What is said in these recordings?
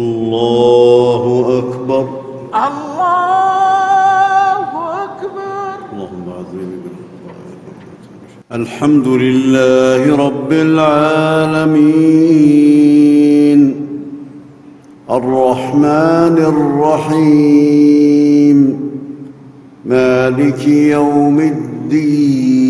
الله أكبر الله أكبر اللهم عظيم الحمد لله رب العالمين الرحمن الرحيم مالك يوم الدين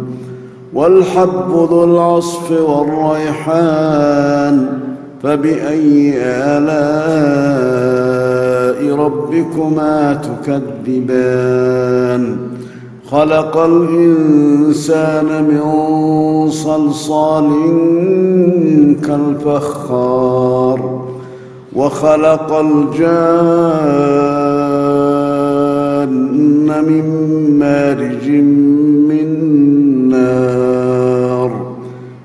والحب ذو العصف والريحان فبأي آلاء ربكما تكذبان؟ خلق الإنسان من صلصال كالفخار وخلق الجان من مارج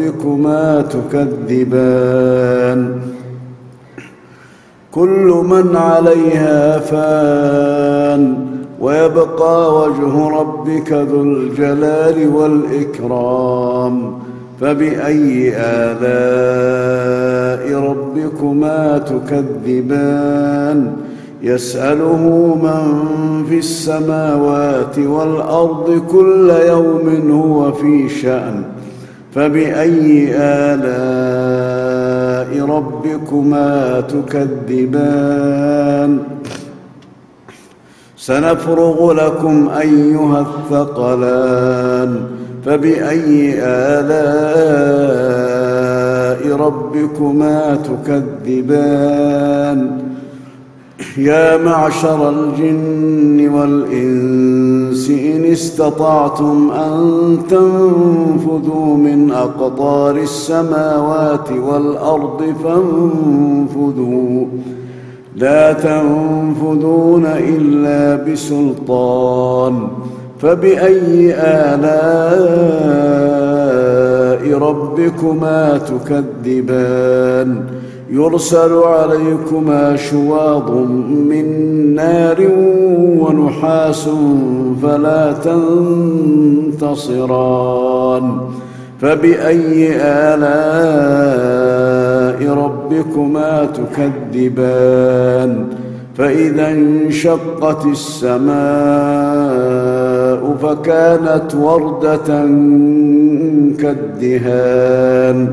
ربكما تكذبان. كل من عليها فان ويبقى وجه ربك ذو الجلال والإكرام. فبأي آلاء ربكما تكذبان؟ يسأله من في السماوات والأرض كل يوم هو في شأن. فبأي آلاء ربكما تكذبان؟ سنفرغ لكم أيها الثقلان. فبأي آلاء ربكما تكذبان؟ يا معشر الجن والإنس إن استطعتم أن تنفذوا من أقطار السماوات والأرض فانفذوا. لا تنفذون إلا بسلطان. فبأي آلاء ربكما تكذبان؟ يرسل عليكما شواظ من نار ونحاس فلا تنتصران. فبأي آلاء ربكما تكذبان؟ فإذا انشقت السماء فكانت وردة كالدهان.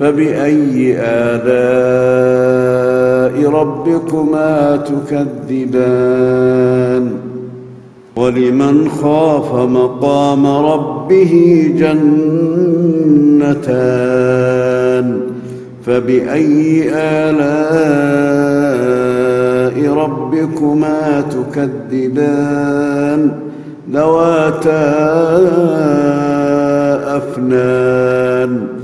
فبأي آلاء ربكما تكذبان؟ ولمن خاف مقام ربه جنتان؟ فبأي آلاء ربكما تكذبان؟ ذواتا أفنان؟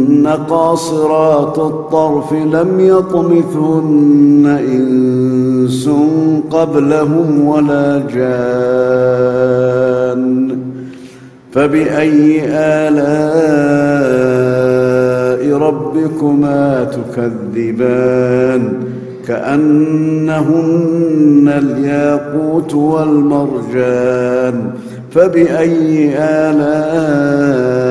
قاصرات الطرف لم يطمثهن إنس قبلهم ولا جان فبأي آلاء ربكما تكذبان كأنهن الياقوت والمرجان فبأي آلاء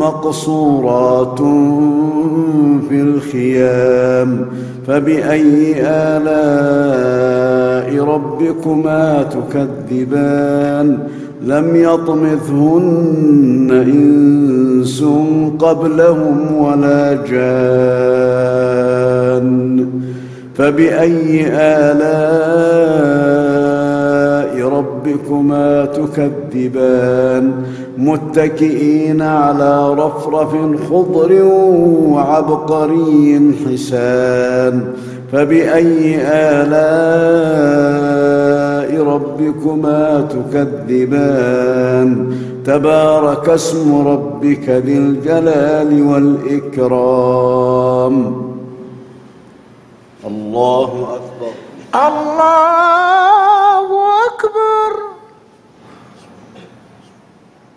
مقصورات في الخيام فبأي آلاء ربكما تكذبان؟ لم يطمثهن إنس قبلهم ولا جان. فبأي آلاء ربكما تكذبان؟ متكئين على رفرف خضر وعبقري حسان. فبأي آلاء ربكما تكذبان؟ تبارك اسم ربك ذي الجلال والإكرام. الله أكبر. الله أكبر.